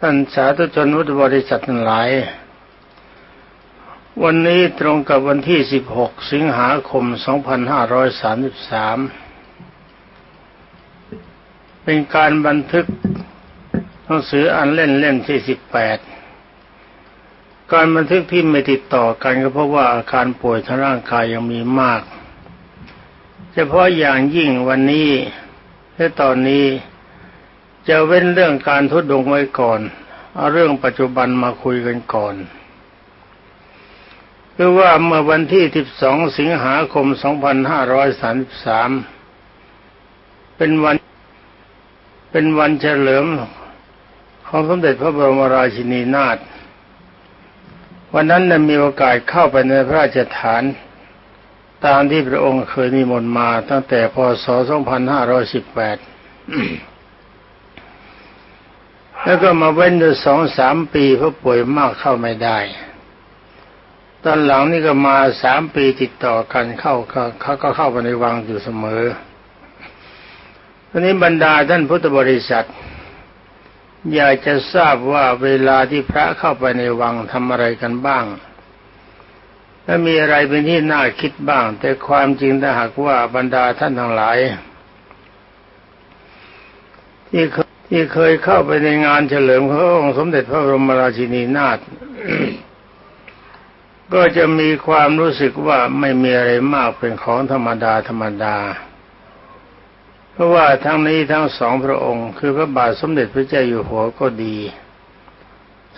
ท่านสาธุชนวุฒิบริษัททั้งหลาย วันนี้ตรงกับวันที่ 16 สิงหาคม 2533 เป็นการบันทึกหนังสืออันเล่นเล่มที่ 18 การบันทึกที่ไม่ติดต่อกันก็เพราะว่าอาการป่วยทางร่างกายยังมีมาก เฉพาะอย่างยิ่งวันนี้และตอนนี้ จะเว้นเรื่องการทุดงไว้ก่อนเอาเรื่องปัจจุบันมาคุยกันก่อนคือว่าเมื่อวันที่ 12 สิงหาคม 2533 เป็นวัน เป็นวันเฉลิมของสมเด็จพระบรมราชินีนาถ วันนั้นได้มีโอกาสเข้าไปในพระราชฐาน ตามที่พระองค์เคยนิมนต์มาตั้งแต่พศ 2518 แล้วก็มาเว้นอยู่สองสามปีเพราะป่วยมากเข้าไม่ได้ ตอนหลังนี่ก็มาสามปีติดต่อกันเข้าเขาก็เข้าไปในวังอยู่เสมอทีนี้บรรดาท่านพุทธบริษัท อยากจะทราบว่าเวลาที่พระเข้าไปในวังทำอะไรกันบ้างและมีอะไรเป็นที่น่าคิดบ้าง แต่ความจริงถ้าหากว่าบรรดาท่านทั้งหลาย ที่เค ที่เคยเข้าไปในงานเฉลิมพระองค์สมเด็จพระบรมราชินีนาถก็จะมีความรู้สึกว่าไม่มีอะไรมากเป็นของธรรมดาธรรมดา เพราะว่าทั้งนี้ทั้งสองพระองค์ คือพระบาทสมเด็จพระเจ้าอยู่หัวก็ดี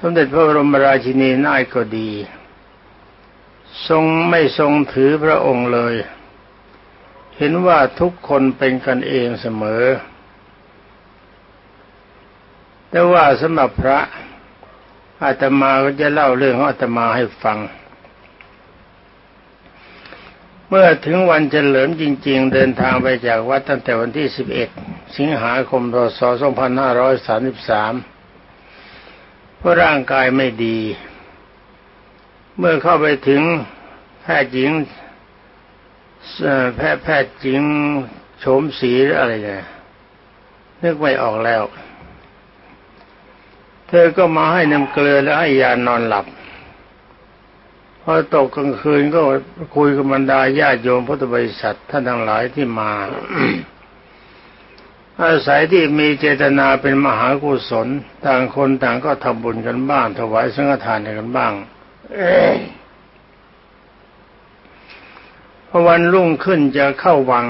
สมเด็จพระบรมราชินีนาถก็ดี ทรงไม่ทรงถือพระองค์เลย เห็นว่าทุกคนเป็นกันเองเสมอ แต่ว่าสำหรับพระอาตมาก็จะเล่าเรื่องของอาตมาให้ฟัง เมื่อถึงวันเฉลิมจริง ๆ เดินทางไปจากวัดตั้งแต่วันที่ 11 สิงหาคมพศ2533 เพราะร่างกายไม่ดี เมื่อเข้าไปถึงแพทย์หญิงแพทย์แพทย์หญิงโฉมสีหรืออะไรเนี่ยนึกไม่ออกแล้ว เธอก็มาให้น้ำเกลือและให้ยานอนหลับพอตกกลางคืนก็คุยกับบรรดาญาโยมพุทธบริษัทท่านทั้งหลายที่มา อาศัยที่มีเจตนาเป็นมหากุศล ต่างคนต่างก็ทำบุญกันบ้าง ถวายสังฆทานกันบ้างพอวันรุ่งขึ้นจะเข้าวัง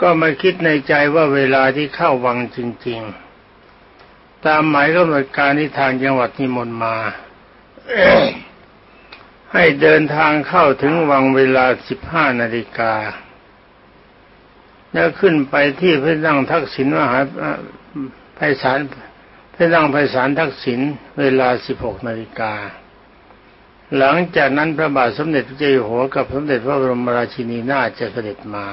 ก็มาคิดในใจว่าเวลาที่เข้าวังจริง ๆ ตามหมายกำหนดการที่ทางจังหวัดนิมนต์มา ให้เดินทางเข้าถึงวังเวลาสิบห้านาฬิกาแล้วขึ้นไปที่พระนั่งทักษิณมหาไพศาลพระนั่งไพศาลทักษิณเวลาสิบหกนาฬิกาหลังจากนั้นพระบาทสมเด็จพระเจ้าอยู่หัวกับสมเด็จพระบรมราชินีนาถจะเสด็จมา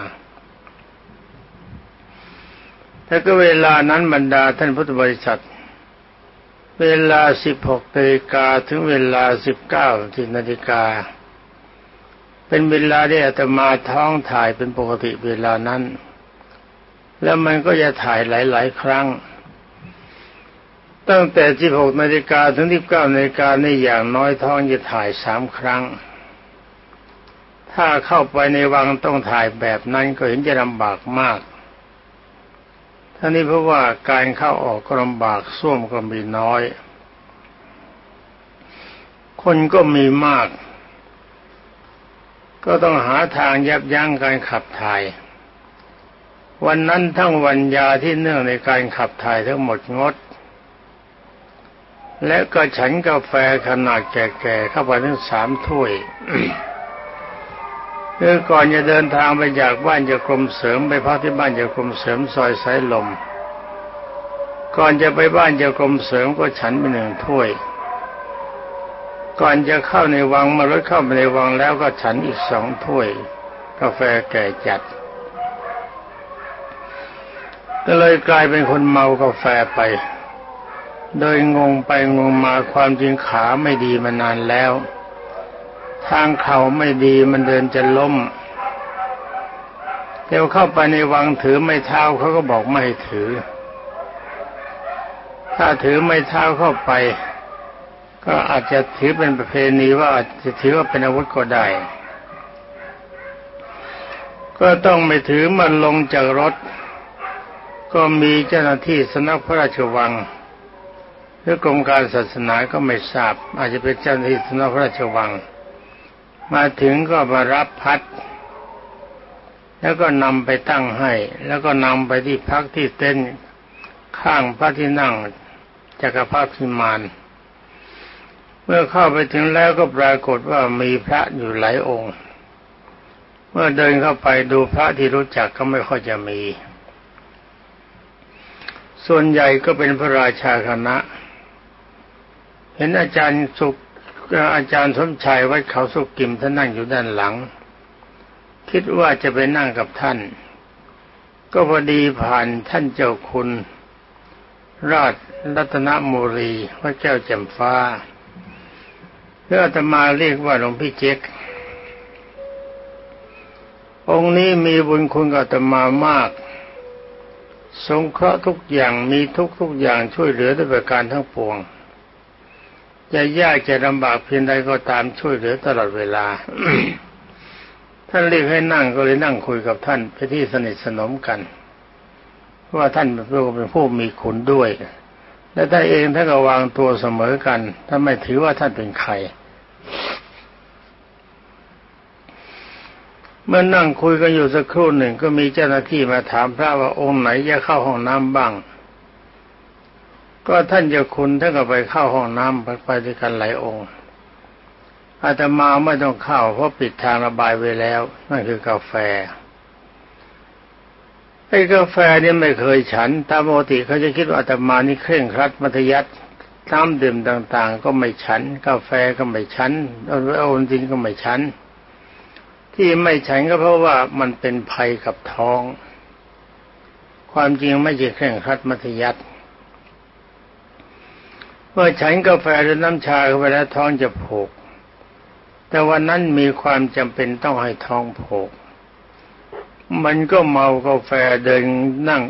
แต่ก็เวลานั้นบรรดาท่านพุทธบริษัท เวลาสิบหกนาฬิกาถึงเวลาสิบเก้านาฬิกา เป็นเวลาที่อาตมาท้องถ่ายเป็นปกติเวลานั้น แล้วมันก็จะถ่ายหลาย ๆ ครั้ง ตั้งแต่สิบหกนาฬิกาถึงสิบเก้านาฬิกาในอย่างน้อยท้องจะถ่ายสามครั้ง ถ้าเข้าไปในวังต้องถ่ายแบบนั้นก็เห็นจะลำบากมาก ท่านี้เพราะว่าการเข้าออกก็ลำบากส้วมก็มีน้อย คนก็มีมาก ก็ต้องหาทางยับยั้งการขับถ่าย วันนั้นทั้งวันยาที่เนื่องในการขับถ่ายทั้งหมดงด และก็ฉันกาแฟขนาดแก่ๆเข้าไปถึงสามถ้วย คือก่อนจะเดินทางไปจากบ้านจะกกรมเสริมไปพักที่บ้านจะกกรมเสริมซอยสายลม ก่อนจะไปบ้านจะกรมเสริมก็ฉันไปหนึ่งถ้วย ก่อนจะเข้าในวังมารถเข้าไปในวังแล้วก็ฉันอีกสองถ้วย กาแฟแก่จัดก็เลยกลายเป็นคนเมากาแฟไป โดยงงไปงงมาความจริงขาไม่ดีมานานแล้ว ทางเขาไม่ดีมันเดินจะล้มเดี๋ยวเข้าไปในวังถือไม่เท้าเขาก็บอกไม่ถือ ถ้าถือไม้เท้าเข้าไป ก็อาจจะถือเป็นประเพณีว่าอาจจะถือว่าเป็นอาวุธก็ได้ ก็ต้องไม่ถือมันลงจากรถ ก็มีเจ้าหน้าที่สำนักพระราชวังหรือกรมการศาสนาก็ไม่ทราบ อาจจะเป็นเจ้าหน้าที่สำนักพระราชวัง มาถึงก็มารับพัด แล้วก็นำไปตั้งให้ แล้วก็นำไปที่พักที่เต็นท์ข้างพระที่นั่งจักรพรรดิพิมานเมื่อเข้าไปถึงแล้วก็ปรากฏว่ามีพระอยู่หลายองค์ เมื่อเดินเข้าไปดูพระที่รู้จักก็ไม่ค่อยจะมี ส่วนใหญ่ก็เป็นพระราชาคณะ เห็นอาจารย์สุข อาจารย์สมชัยวัดเขาสุกิมท่านนั่งอยู่ด้านหลัง คิดว่าจะไปนั่งกับท่าน ก็พอดีผ่านท่านเจ้าคุณ ราชรัตนโมรีพระเจ้าแจ่มฟ้าเพื่ออาตมาเรียกว่าหลวงพี่เจ๊กองค์นี้มีบุญคุณกับอาตมามาก สงเคราะห์ทุกอย่างมีทุกทุกอย่างช่วยเหลือด้วยประการทั้งปวง จะยากจะลำบากเพียงใดก็ตามช่วยเหลือตลอดเวลา ท่านเรียกให้นั่งก็เลยนั่งคุยกับท่านไปที่สนิทสนมกันว่าท่านเป็นผู้มีคุณด้วย และท่านเองท่านก็วางตัวเสมอกันท่านไม่ถือว่าท่านเป็นใคร เมื่อนั่งคุยกันอยู่สักครู่หนึ่งก็มีเจ้าหน้าที่มาถามพระว่าองค์ไหนจะเข้าห้องน้ำบ้าง ก็ท่านจะคุณท่านก็ไปเข้าห้องน้ำไปด้วยกันหลายองค์อาตมาไม่ต้องเข้าเพราะปิดทางระบายไว้แล้ว นั่นคือกาแฟไอ้กาแฟเนี่ยไม่เคยฉันตามปกติเขาจะคิดว่าอาตมานี่เคร่งครัดมัธยัติน้ำดื่มต่าง ๆ ก็ไม่ฉัน กาแฟก็ไม่ฉันเอาเอาจริงก็ไม่ฉัน ที่ไม่ฉันก็เพราะว่ามันเป็นภัยกับท้อง ความจริงไม่ใช่เคร่งครัดมัธยัติ เมื่อฉันกาแฟหรือน้ำชาเข้าไปแล้วท้องจะผูกแต่วันนั้นมีความจำเป็นต้องให้ท้องผูกมันก็เมากาแฟเดินนั่ง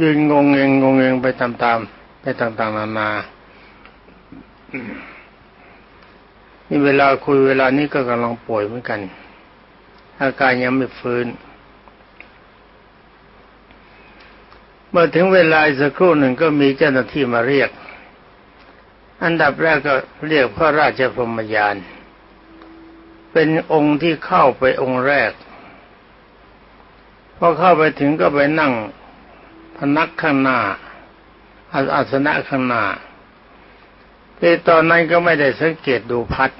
ยืนงงเงงงเงไปตามๆไปต่างๆนานานี่เวลาคุยเวลานี้ก็กำลังป่วยเหมือนกัน อาการยังไม่ฟื้น เมื่อถึงเวลาสักครู่หนึ่งก็มีเจ้าหน้าที่มาเรียก อันดับแรกก็เรียกพระราชพรมยาน เป็นองค์ที่เข้าไปองค์แรก พอเข้าไปถึงก็ไปนั่งพนักข้างหน้าอาสนะข้างหน้าแต่ตอนนั้นก็ไม่ได้สังเกตดูพัด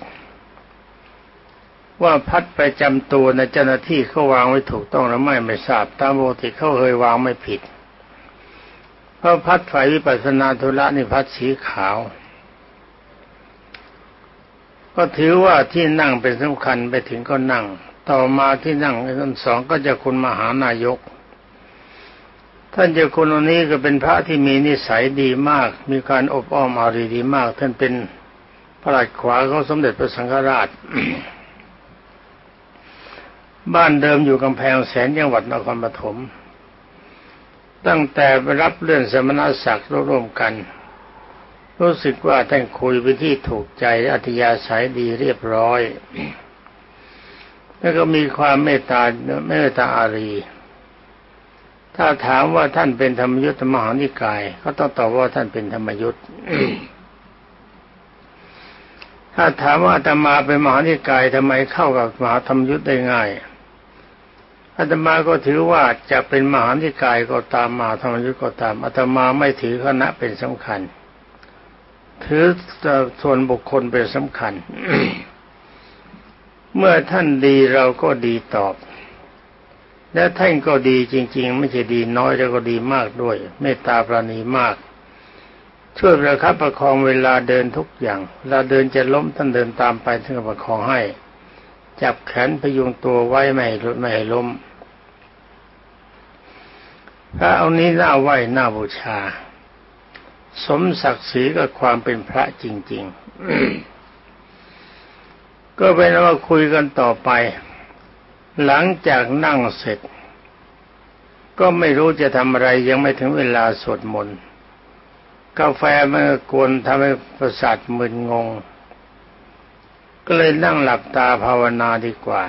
ว่าพัดไปจำตัวในเจ้าหน้าที่เขาวางไว้ถูกต้องหรือไม่ไม่ทราบ ตามปกติเขาเคยวางไม่ผิด เพราะพัดฝ่ายวิปัสสนาธุระนี่พัดสีขาว ก็ถือว่าที่นั่งเป็นสำคัญไปถึงก็นั่ง ต่อมาที่นั่งท่านสองก็จะคุณมหานายก ท่านเจ้าคุณอนนี้ก็เป็นพระที่มีนิสัยดีมาก มีการอบอ้อมอารีดีมาก ท่านเป็นพระราชขวาของสมเด็จพระสังฆราช บ้านเดิมอยู่กำแพงแสนจังหวัดนครปฐมตั้งแต่ไปรับเลื่อนสมณศักดิ์ร่วมกัน รู้สึกว่าท่านคุยไปที่ถูกใจอัธยาศัยดีเรียบร้อย แล้วก็มีความเมตตาเมตตาอารี ถ้าถามว่าท่านเป็นธรรมยุทธมหานิกาย ก็ต้องตอบว่าท่านเป็นธรรมยุทธถ้าถามว่าอาตมาเป็นมหานิกายทำไมเข้ากับมหาธรรมยุทธได้ง่ายอาตมาก็ถือว่าจะเป็นมหานิกายก็ตามมหาธรรมยุทธก็ตามอาตมาไม่ถือคณะเป็นสำคัญ ถือส่วนบุคคลเป็นสำคัญ เมื่อท่านดีเราก็ดีตอบ และท่านก็ดีจริง ๆ ไม่ใช่ดีน้อยแล้วก็ดีมากด้วย เมตตาปราณีมากช่วยประคับประคองเวลาเดินทุกอย่างเวลาเดินจะล้มท่านเดินตามไปท่านก็ประคองให้ จับแขนพยุงตัวไว้ไม่ให้ไม่ให้ล้มพระเอานี้หน่าไหวหน้าบูชา สมศักดิ์ศรีกับความเป็นพระจริง ๆ ก็เป็นว่าคุยกันต่อไป หลังจากนั่งเสร็จ ก็ไม่รู้จะทำอะไรยังไม่ถึงเวลาสวดมนต์กาแฟมันกวนทำให้ประสาทมึนงง ก็เลยนั่งหลับตาภาวนาดีกว่า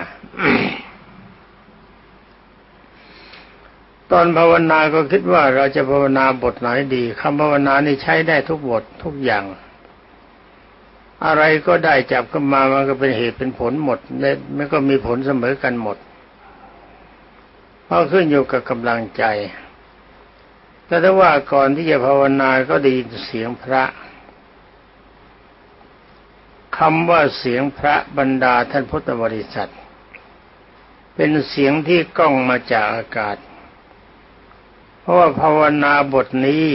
ตอนภาวนาก็คิดว่าเราจะภาวนาบทไหนดีคำภาวนานี่ใช้ได้ทุกบททุกอย่าง อะไรก็ได้จับขึ้นมามันก็เป็นเหตุเป็นผลหมดและมันก็มีผลเสมอกันหมดเพราะขึ้นอยู่กับกำลังใจ แต่ถ้าว่าก่อนที่จะภาวนาก็ได้ยินเสียงพระคำว่าเสียงพระบรรดาท่านพุทธบริษัท เป็นเสียงที่ก้องมาจากอากาศ ราะว่าภาวนาบทนี้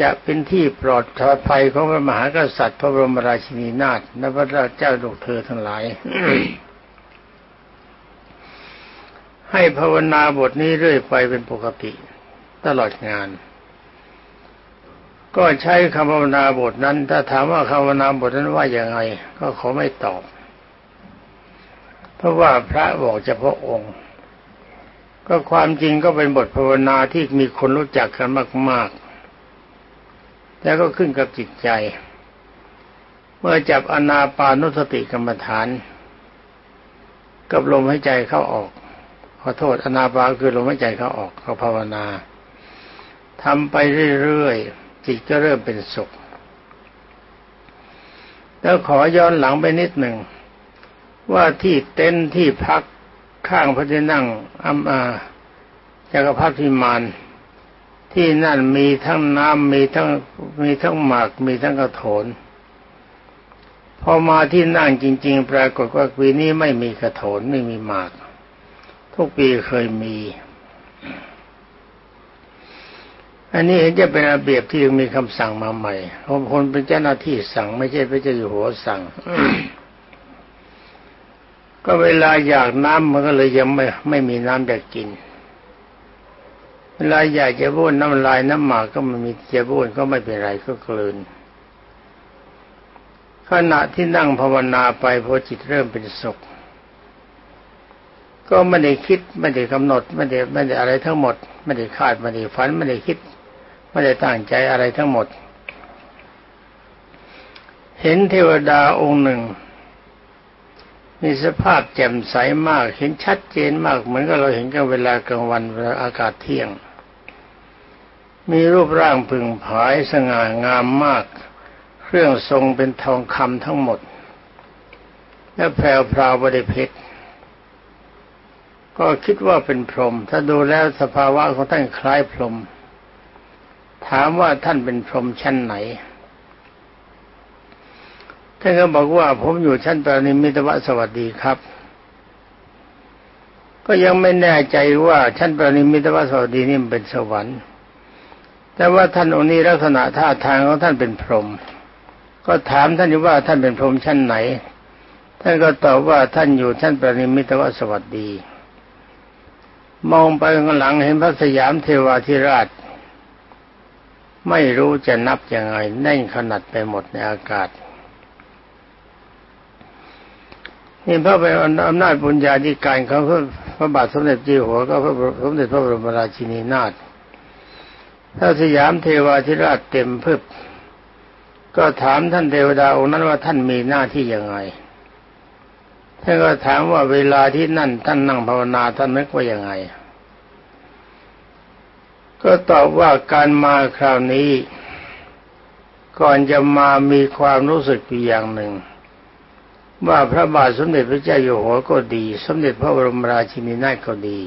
จะเป็นที่ปลอดภัยของพระมหากษัตริย์พระบรมราชินีนาถและพระเจ้าลูกเธอทั้งหลาย ให้ภาวนาบทนี้เรื่อยไปเป็นปกติตลอดงาน ก็ใช้คำภาวนาบทนั้น ถ้าถามว่าคำภาวนาบทนั้นว่าอย่างไง ก็ขอไม่ตอบ เพราะว่าพระบอกเฉพาะองค์ ก็ความจริงก็เป็นบทภาวนาที่มีคนรู้จักกันมาก ๆ แล้วก็ขึ้นกับจิตใจ เมื่อจับอนาปานุสติกรรมฐาน กับลมหายใจเข้าออก ขอโทษอนาปาคือลมหายใจเข้าออกเขาภาวนาทำไปเรื่อยๆ จิตก็เริ่มเป็นสุข แล้วขอย้อนหลังไปนิดหนึ่งว่าที่เต็นท์ที่พัก ข้างพระที่นั่งอัมอาจักรพรรดิมานที่นั่นมีทั้งน้ำมีทั้งมีทั้งหมากมีทั้งกระโถนพอมาที่นั่งจริง ๆ ปรากฏว่าปีนี้ไม่มีกระโถนไม่มีหมาก ทุกปีเคยมี อันนี้เห็นจะเป็นระเบียบที่มีคำสั่งมาใหม่ผมคนเป็นเจ้าหน้าที่สั่ง ไม่ใช่พระเจ้าอยู่หัวสั่ง ก็เวลาอยากน้ำมันก็เลยยังไม่ไม่มีน้ำจะกิน เวลาอยากจะบ้วนน้ำลายน้ำหมากก็ไม่มีจะบ้วนก็ไม่เป็นไรก็กลืนขณะที่นั่งภาวนาไปพอจิตเริ่มเป็นสุข ก็ไม่ได้คิดไม่ได้กำหนดไม่ได้ไม่ได้อะไรทั้งหมด ไม่ได้คาดไม่ได้ฝันไม่ได้คิด ไม่ได้ตั้งใจอะไรทั้งหมด เห็นเทวดาองค์หนึ่ง มีสภาพแจ่มใสมาก เห็นชัดเจนมาก เหมือนกับเราเห็นกันเวลากลางวันเวลาอากาศเที่ยง มีรูปร่างพึงผายสง่างามมาก เครื่องทรงเป็นทองคำทั้งหมด และแพรวพราวบริเพชรก็คิดว่าเป็นพรหมถ้าดูแล้วสภาวะของท่านคล้ายพรหมถามว่าท่านเป็นพรหมชั้นไหน ท่านก็บอกว่าผมอยู่ชั้นปรนิมิตวสวัสดีครับ ก็ยังไม่แน่ใจว่าชั้นปรนิมิตวสวัสดีนี่เป็นสวรรค์ แต่ว่าท่านองค์นี้ลักษณะท่าทางของท่านเป็นพรหมก็ถามท่านว่าท่านเป็นพรหมชั้นไหน ท่านก็ตอบว่าท่านอยู่ชั้นปรนิมิตวสวัสดี มองไปข้างหลังเห็นพระสยามเทวาธิราช ไม่รู้จะนับยังไงแน่นขนาดไปหมดในอากาศ นี่พระเป็นอำนาจบุญญาธิการของพระพระบาทสมเด็จเจีหัวก็พระสมเด็จพระบรมราชินีนาถถ้าสยามเทวาธิราชเต็มพึบก็ถามท่านเทวดาองค์นั้นว่าท่านมีหน้าที่ยังไงท่านก็ถามว่าเวลาที่นั่นท่านนั่งภาวนาท่านนึกว่ายังไง ก็ตอบว่าการมาคราวนี้ ก่อนจะมามีความรู้สึกอย่างหนึ่ง ว่าพระบาทสมเด็จพระเจ้าอยู่หัวก็ดี สมเด็จพระบรมราชินีนาถก็ดี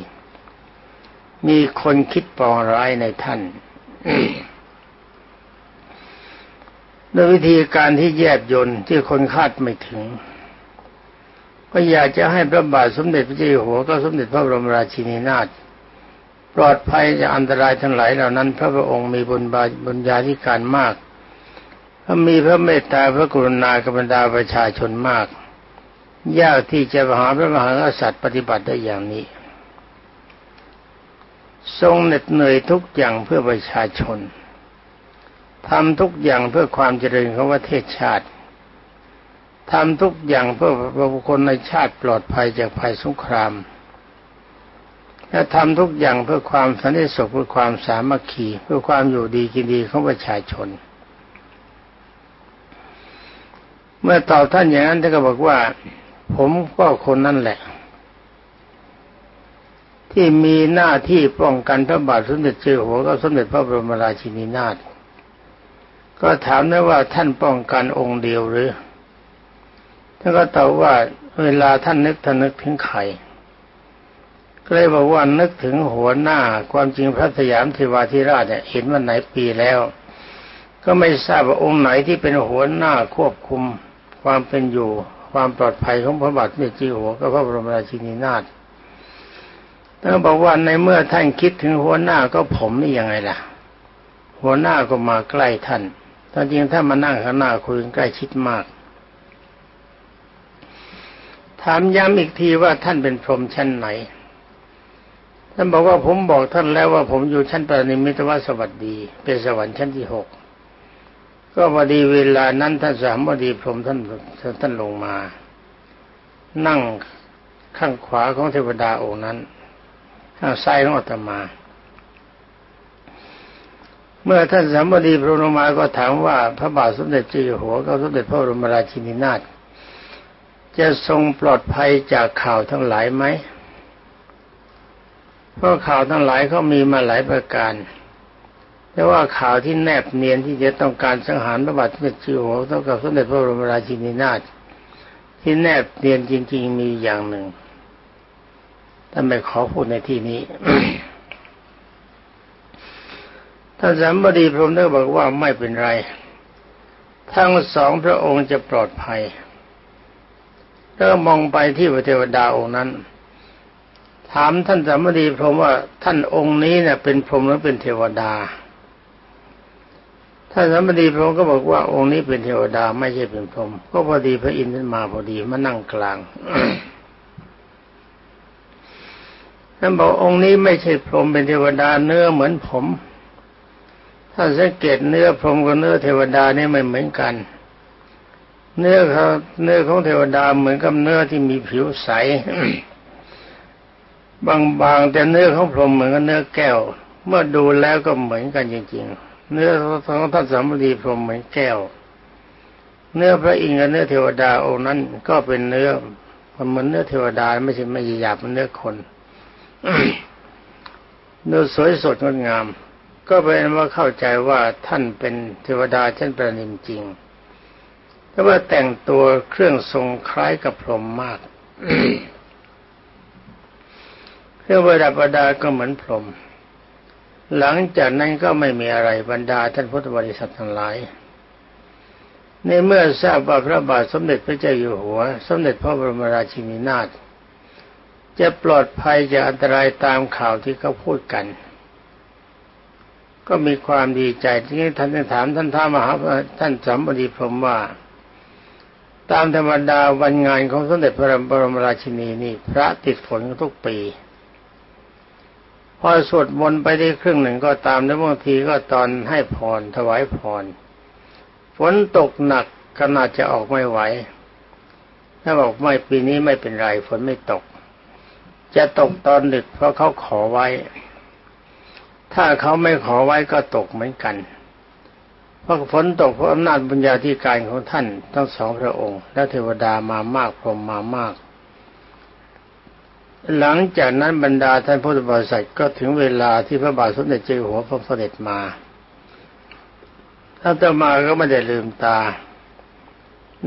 มีคนคิดปองร้ายในท่านด้วยวิธีการที่แยบยนที่คนคาดไม่ถึง ก็อยากจะให้พระบาทสมเด็จพระเจ้าอยู่หัวก็สมเด็จพระบรมราชินีนาถปลอดภัยจากอันตรายทั้งหลายเหล่านั้น พระพุทธองค์มีบุญบาบุญญาธิการมากพระมีพระเมตตาพระกรุณากับบรรดาประชาชนมาก ยากที่จะหาพระมหากษัตริย์ปฏิบัติได้อย่างนี้ ทรงเหน็ดเหนื่อยทุกอย่างเพื่อประชาชนทำทุกอย่างเพื่อความเจริญของประเทศชาติทำทุกอย่างเพื่อบุคคลในชาติปลอดภัยจากภัยสงคราม และทำทุกอย่างเพื่อความสันติสุขเพื่อความสามัคคีเพื่อความอยู่ดีกินดีของประชาชน เมื่อตอบท่านอย่างนั้นท่านก็บอกว่า ผมก็คนนั่นแหละ ที่มีหน้าที่ป้องกันพระบาทสมเด็จเจ้าหัวก็สมเด็จพระบรมราชินีนาถก็ถามได้ว่าท่านป้องกันองค์เดียวหรือท่านก็ตอบว่าเวลาท่านนึกท่านนึกถึงใครก็เลยบอกว่านึกถึงหัวหน้าความจริงพระสยามเทวาธิราชเนี่ยเห็นวันไหนปีแล้ว ก็ไม่ทราบว่าองค์ไหนที่เป็นหัวหน้าควบคุมความเป็นอยู่ ความปลอดภัยของพระบาทเมจีหัวก็พระบรมราชินีนาถท่านบอกว่าในเมื่อท่านคิดถึงหัวหน้าก็ผมนี่ยังไงล่ะ หัวหน้าก็มาใกล้ท่านตอนจริงถ้ามานั่งข้างหน้าคุยใกล้ชิดมากถามย้ำอีกทีว่าท่านเป็นพรหมชั้นไหน ท่านบอกว่าผมบอกท่านแล้วว่าผมอยู่ชั้นปรนิมิตวสวัสดี เป็นสวรรค์ชั้นที่หก ก็พอดีเวลานั้นท่านสามบดีพรหมท่านท่านลงมา นั่งข้างขวาของเทวดาองค์นั้น ข้างซ้ายของอาตมา เมื่อท่านสามบดีพระนมาก็ถามว่าพระบาทสมเด็จเจ้าอยู่หัวกับสมเด็จพระบรมราชินีนาถจะทรงปลอดภัยจากข่าวทั้งหลายไหมเพราะข่าวทั้งหลายเขามีมาหลายประการ แต่ว่าข่าวที่แนบเนียนที่จะต้องการสังหารพระบาทสมเด็จเจ้าอยู่หัวเท่ากับสมเด็จพระบรมราชินีนาถที่แนบเนียนจริง ๆ มีอย่างหนึ่งท่านไม่ขอพูดในที่นี้ท่านสามบดีพรหมได้บอกว่าไม่เป็นไร ทั้งสองพระองค์จะปลอดภัยแล้วมองไปที่พระเทวดาองค์นั้น ถามท่านสามบดีพรหมว่าท่านองค์นี้เนี่ยเป็นพรหมหรือเป็นเทวดา ท่านสามบดีพรหมก็บอกว่าองค์นี้เป็นเทวดาไม่ใช่เป็นพรหมก็พอดีพระอินทร์ท่านมาพอดีมานั่งกลางท่านบอกองค์นี้ไม่ใช่พรหมเป็นเทวดาเนื้อเหมือนผมถ้าสังเกตเนื้อพรหมกับเนื้อเทวดาเนี่ยไม่เหมือนกัน เนื้อเขาเนื้อของเทวดาเหมือนกับเนื้อที่มีผิวใส บางๆแต่เนื้อของพรหมเหมือนกับเนื้อแก้ว เมื่อดูแล้วก็เหมือนกันจริง ๆ เนื้อของท่านสามดีพรหมเหมือนแก้ว เนื้อพระอินทร์กับเนื้อเทวดาองค์นั้น ก็เป็นเนื้อมันเหมือนเนื้อเทวดาไม่ใช่ไม่หยาบมันเนื้อคนเนื้อสวยสดงดงาม ก็เป็นว่าเข้าใจว่าท่านเป็นเทวดาชั้นประณีตจริงแต่ว่าแต่งตัวเครื่องทรงคล้ายกับพรหมมากเครื่องประดับประดาก็เหมือนพรหม หลังจากนั้นก็ไม่มีอะไรบรรดาท่านพุทธบริษัททั้งหลาย ในเมื่อทราบว่าพระบาทสมเด็จพระเจ้าอยู่หัว สมเด็จพระบรมราชินีนาถจะปลอดภัยจากอันตรายตามข่าวที่เขาพูดกัน ก็มีความดีใจที่ท่านถามท่านท้ามหาท่านสมบดีพรมว่า ตามธรรมดาวันงานของสมเด็จพระบรมราชินีนี่พระติดฝนทุกปี พอสวดมนต์ไปได้ครึ่งหนึ่งก็ตามแล้วบางทีก็ตอนให้พรถวายพรฝนตกหนักขนาดจะออกไม่ไหวถ้าบอกไม่ปีนี้ไม่เป็นไรฝนไม่ตก จะตกตอนดึกเพราะเขาขอไว้ ถ้าเขาไม่ขอไว้ก็ตกเหมือนกันเพราะฝนตกเพราะอำนาจบุญญาธิการของท่านทั้งสองพระองค์ และเทวดามามากพรหมมามาก หลังจากนั้นบรรดาท่านพุทธบริษัทก็ถึงเวลาที่พระบาทสมเด็จเจ้าหัวพระเสด็จมาถ้าจะมาก็ไม่ได้ลืมตา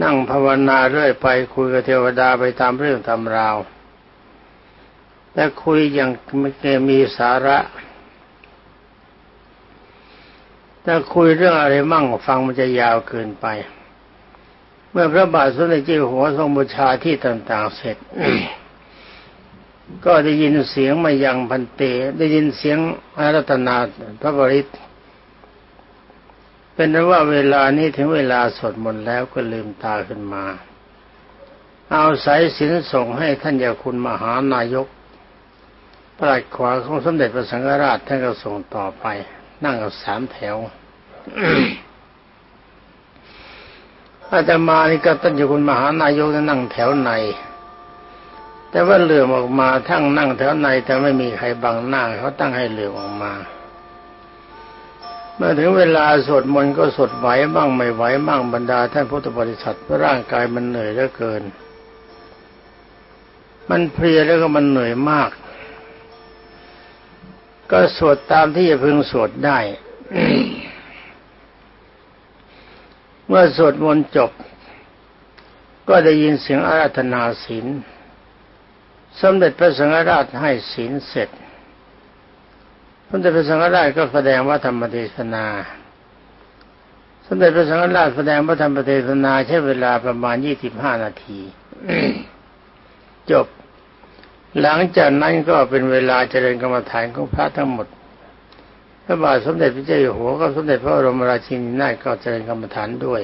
นั่งภาวนาเรื่อยไปคุยกับเทวดาไปตามเรื่องตามราว แต่คุยอย่างไม่มีสาระถ้าคุยเรื่องอะไรมั่งฟังมันจะยาวเกินไป เมื่อพระบาทสมเด็จเจ้าหัวทรงบูชาที่ต่างๆเสร็จ ก็ได้ยินเสียงมายังพันเต ได้ยินเสียงอารัตนาพระบริตเป็นว่าเวลานี้ถึงเวลาสดมนแล้วก็ลืมตาขึ้นมา เอาสายสินส่งให้ท่านยาคุณมหานายกปราดขวาของสมเด็จพระสังฆราชท่านก็ส่งต่อไป นั่งกับสามแถวอาตมานี่ก็ตั้งอยู่คุณมหานายกนั่งแถวใน แต่ว่าเหลื่อมออกมาทั้งนั่งแถวในแต่ไม่มีใครบังหน้าเขาตั้งให้เหลื่อมออกมา เมื่อถึงเวลาสวดมนต์ก็สวดไหวบ้างไม่ไหวบ้างบรรดาท่านพุทธบริษัทร่างกายมันเหนื่อยเหลือเกิน มันเพลียแล้วก็มันเหนื่อยมาก ก็สวดตามที่จะพึงสวดได้ เมื่อสวดมนต์จบ ก็ได้ยินเสียงอาราธนาศีล สมเด็จพระสังฆราชให้ศีลเสร็จ สมเด็จพระสังฆราชก็แสดงว่าธรรมเทศนา สมเด็จพระสังฆราชแสดงว่าธรรมเทศนาใช้เวลาประมาณยี่สิบห้านาทีจบ หลังจากนั้นก็เป็นเวลาเจริญกรรมฐานของพระทั้งหมด พระบาทสมเด็จพระเจ้าอยู่หัวก็สมเด็จพระบรมราชินีนาถก็เจริญกรรมฐานด้วย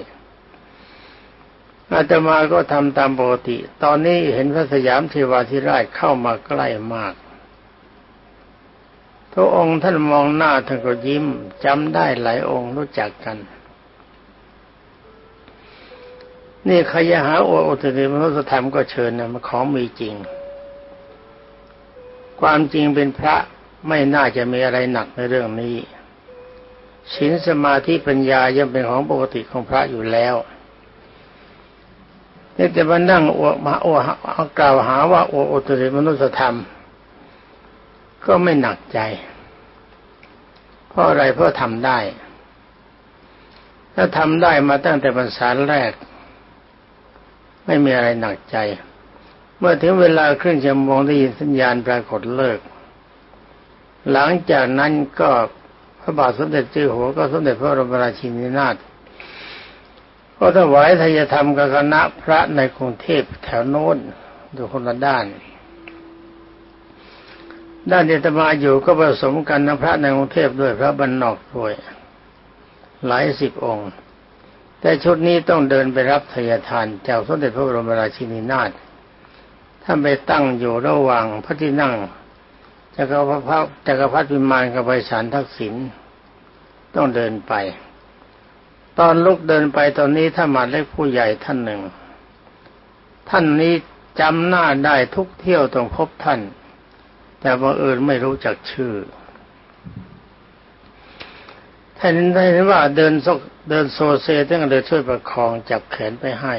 อาตมาก็ทำตามปกติ ตอนนี้เห็นพระสยามเทวาธิราชเข้ามาใกล้มากทุกองค์ท่านมองหน้าท่านก็ยิ้มจำได้หลายองค์รู้จักกัน นี่ใครจะหาโอโอตริมนุสธรรมก็เชิญนะมันของมีจริง ความจริงเป็นพระไม่น่าจะมีอะไรหนักในเรื่องนี้ศีลสมาธิปัญญายังเป็นของปกติของพระอยู่แล้ว นี่แต่มานั่งอวมาอวกล่าวหาว่าโอโอตุริมนุสธรรม ก็ไม่หนักใจ เพราะอะไรเพราะทำได้ถ้าทำได้มาตั้งแต่บรรษาแรก ไม่มีอะไรหนักใจ เมื่อถึงเวลาครึ่งชั่วโมงได้ยินสัญญาณปรากฏเลิก หลังจากนั้นก็พระบาทสมเด็จเจ้าหัวก็สมเด็จพระบรมราชินีนาถ ก็ถวายทายธรรมกับคณะพระในกรุงเทพแถวโน้นดูคนละด้าน ด้านที่ตมาอยู่ก็ผสมกันนะพระในกรุงเทพด้วยพระบรรนอกด้วย หลายสิบองค์ แต่ชุดนี้ต้องเดินไปรับทายทานจากสมเด็จพระบรมราชินีนาถท่านไปตั้งอยู่ระหว่างพระที่นั่งจักรพรรดิจักรพรรดิวิมานกับไพศาลทักษิณต้องเดินไป ตอนลุกเดินไปตอนนี้ถ้ามาเล็กผู้ใหญ่ท่านหนึ่ง ท่านนี้จำหน้าได้ทุกเที่ยวต้องพบท่าน แต่บังเอิญไม่รู้จักชื่อท่านได้เห็นว่าเดินซกเดินโซเซตั้งเลยช่วยประคองจับแขนไปให้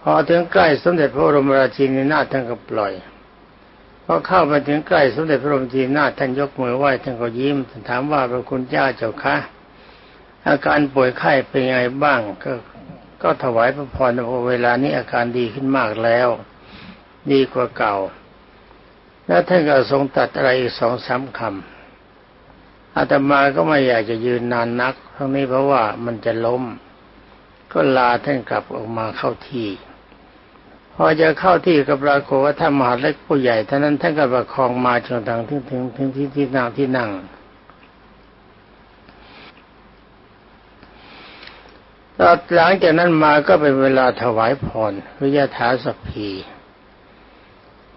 พอถึงใกล้สมเด็จพระบรมราชินีนาถท่านก็ปล่อยพอเข้ามาถึงใกล้สมเด็จพระบรมราชินีนาถท่านยกมือไหว้ท่านก็ยิ้มถามว่าพระคุณเจ้าเจ้าคะ อาการป่วยไข้เป็นไงบ้าง ก็ก็ถวายพระพรในเวลานี้อาการดีขึ้นมากแล้ว ดีกว่าเก่า แล้วท่านก็ทรงตัดอะไรอีกสองสามคำอาตมาก็ไม่อยากจะยืนนานนักทั้งนี้เพราะว่ามันจะล้ม ก็ลาท่านกลับออกมาเข้าที่พอจะเข้าที่กับปรากฏว่าท่านมหาเล็กผู้ใหญ่ท่านนั้นท่านก็ประคองมาจนถึงถึงถึงถึงที่ที่นั่งที่นั่ง หลังจากนั้นมาก็เป็นเวลาถวายพรวิยถาสัพพี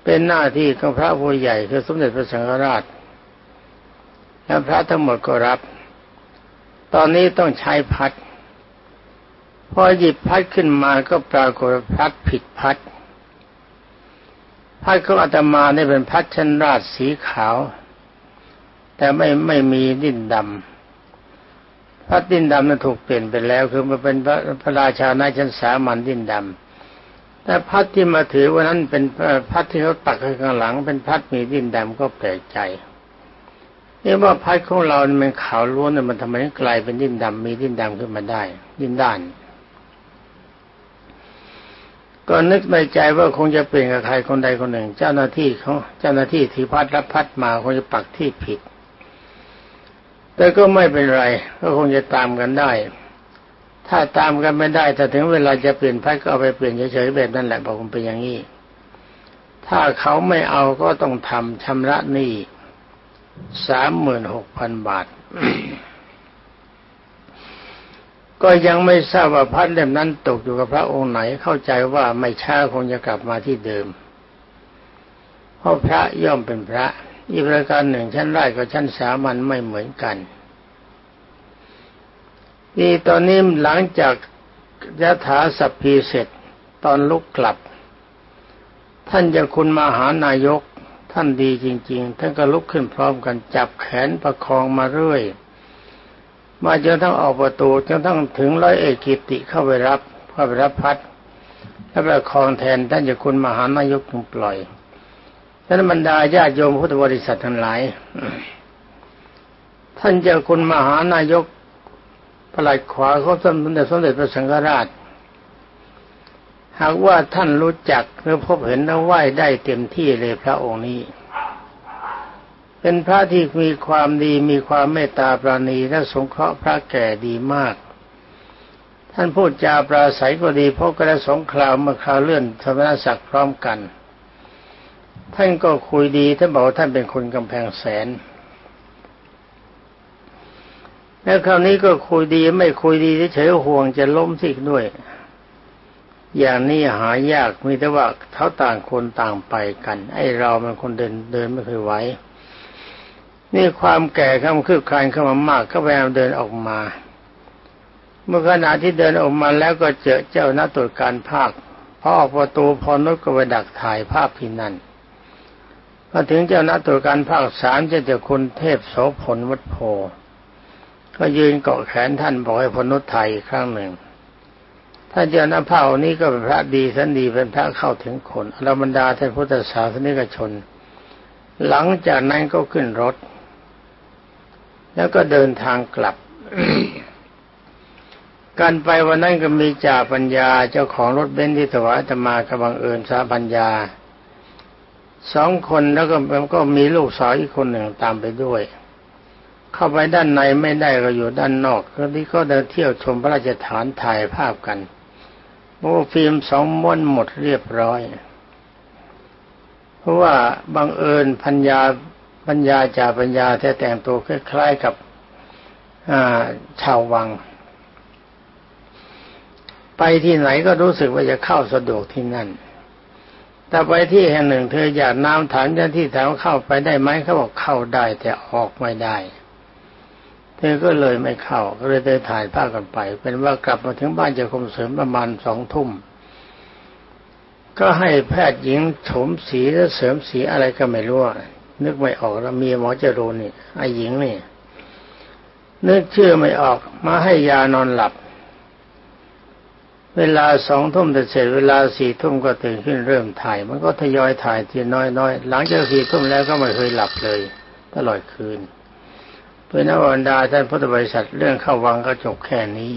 เป็นหน้าที่ของพระผู้ใหญ่คือสมเด็จพระสังฆราช และพระทั้งหมดก็รับ ตอนนี้ต้องใช้พัด พอหยิบพัดขึ้นมาก็ปรากฏพัดผิดพัด พัดของอาตมาเนี่ยเป็นพัดชั้นราชสีขาว แต่ไม่ไม่มีดิ้นดำ พระดินดำนั้นถูกเปลี่ยนไปแล้ว คือมาเป็นพระราชาในชั้นสามัญดินดำแต่พัดที่มาถือวันนั้นเป็นพัดที่เขาตักข้างหลัง เป็นพัดมีดินดำก็แปลกใจเอ่ว่าพัดของเราเนี่ยมันขาวล้วนเนี่ยมันทำไมกลายเป็นดินดำมีดินดำขึ้นมาได้ ดินด้าน ก็นึกในใจว่าคงจะเปลี่ยนกับใครคนใดคนหนึ่ง เจ้าหน้าที่เขาเจ้าหน้าที่ถือพัดรับพัดมาคงจะปักที่ผิด แต่ก็ไม่เป็นไรก็คงจะตามกันได้ ถ้าตามกันไม่ได้ถ้าถึงเวลาจะเปลี่ยนพัดก็เอาไปเปลี่ยนเฉยๆแบบนั้นแหละบอกผมเป็นอย่างนี้ถ้าเขาไม่เอาก็ต้องทำชำระหนี้สามหมื่นหกพันบาท ก็ยังไม่ทราบว่าพัดเล่มนั้นตกอยู่กับพระองค์ไหนเข้าใจว่าไม่ช้าคงจะกลับมาที่เดิม เพราะพระย่อมเป็นพระ อีกประการหนึ่งชั้นไร่กับชั้นสามัญไม่เหมือนกัน นี่ตอนนี้หลังจากยะถาสัพพีเสร็จตอนลุกกลับ ท่านจะคุณมหานายกท่านดีจริง ๆ ท่านก็ลุกขึ้นพร้อมกันจับแขนประคองมาเรื่อย มาจนทั้งออกประตูจนทั้งถึงร้อยเอกกิติเข้าไปรับเข้าไปรับพัดแล้วประคองแทนท่านจะคุณมหานายกจึงปล่อย ท่านบรรดาญาติโยมพุทธบริษัททั้งหลาย ท่านเจ้าคุณมหานายกพระหลัดขวาเขาสมเด็จสมเด็จพระสังฆราช หากว่าท่านรู้จักหรือพบเห็นแล้วไหว้ได้เต็มที่เลยพระองค์นี้ เป็นพระที่มีความดีมีความเมตตาปราณีและสงเคราะห์พระแก่ดีมาก ท่านพูดจาปราศัยก็ดีเพราะกระสงครามเมื่อคราวเลื่อนสมณศักดิ์พร้อมกัน ท่านก็คุยดีท่านบอกท่านเป็นคนกำแพงแสน แล้วคราวนี้ก็คุยดีไม่คุยดีเฉยๆห่วงจะล้มสิกด้วย อย่างนี้หายากมีแต่ว่าเขาต่างคนต่างไปกัน ไอ้เรามันคนเดินเดินไม่เคยไหวนี่ความแก่ข้ามคืบคลานเข้ามามากก็พยายามเดินออกมา เมื่อขณะที่เดินออกมาแล้วก็เจอเจ้าหน้าตรวจการภาคพอออกประตูพอนุชก็ไปดักถ่ายภาพที่นั่น พอถึงเจ้าหน้าตรวจการภาคสามจะเจอคุณเทพโสพลวัดโพ ก็ยืนเกาะแขนท่านบอกให้พนุษไทยครั้งหนึ่งท่านเจ้าหน้าเผ่านี้ก็เป็นพระดีสันดีเป็นพระเข้าถึงคนอรบรรดาท่านพุทธศาสนิกชน หลังจากนั้นก็ขึ้นรถ แล้วก็เดินทางกลับการไปวันนั้นก็มีจ่าปัญญาเจ้าของรถเบนซ์ที่ถวายธรรมากำบังเอิญสาปัญญา สองคนแล้วก็ก็มีลูกสาวอีกคนหนึ่งตามไปด้วย เข้าไปด้านในไม่ได้ก็อยู่ด้านนอกครนี้ก็เดินเที่ยวชมพระราชฐานถ่ายภาพกันโอ้ฟิล์มสองม้วนหมดเรียบร้อย เพราะว่าบังเอิญพัญญาปัญญาจ่าปัญญาแท้แต่งตัวคล้ายๆกับชาววัง ไปที่ไหนก็รู้สึกว่าจะเข้าสะดวกที่นั่น แต่ไปที่แห่งหนึ่ง เธออยากน้ำถามเจ้าที่ถามเข้าไปได้ไหมเขาบอกเข้าได้แต่ออกไม่ได้ เธอก็เลยไม่เข้าก็เลยได้ถ่ายภาพกันไป เป็นว่ากลับมาถึงบ้านเจ้าคมเสริมประมาณสองทุ่มก็ให้แพทย์หญิงโฉมสีและเสริมสีอะไรก็ไม่รู้นึกไม่ออกแล้วเมียหมอจรูนี่ไอ้หญิงนี่นึกชื่อไม่ออกมาให้ยานอนหลับ เวลาสองทุ่มเสร็จเวลาสี่ทุ่มก็ตื่นขึ้นเริ่มถ่าย มันก็ทยอยถ่ายทีน้อยๆ หลังจากสี่ทุ่มแล้วก็ไม่เคยหลับเลย ตลอดคืนเป็นอวันดาท่านพุทธบริษัทเรื่องเข้าวังก็จบแค่นี้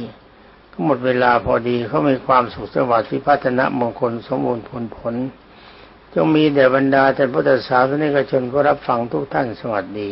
ก็หมดเวลาพอดีเขามีความสุขสวัสดิ์ที่พัฒนามงคลสมบูรณ์ผลผลจงมีแด่บรรดาท่านพุทธศาสนิกชนผู้รับฟังทุกท่านสวัสดี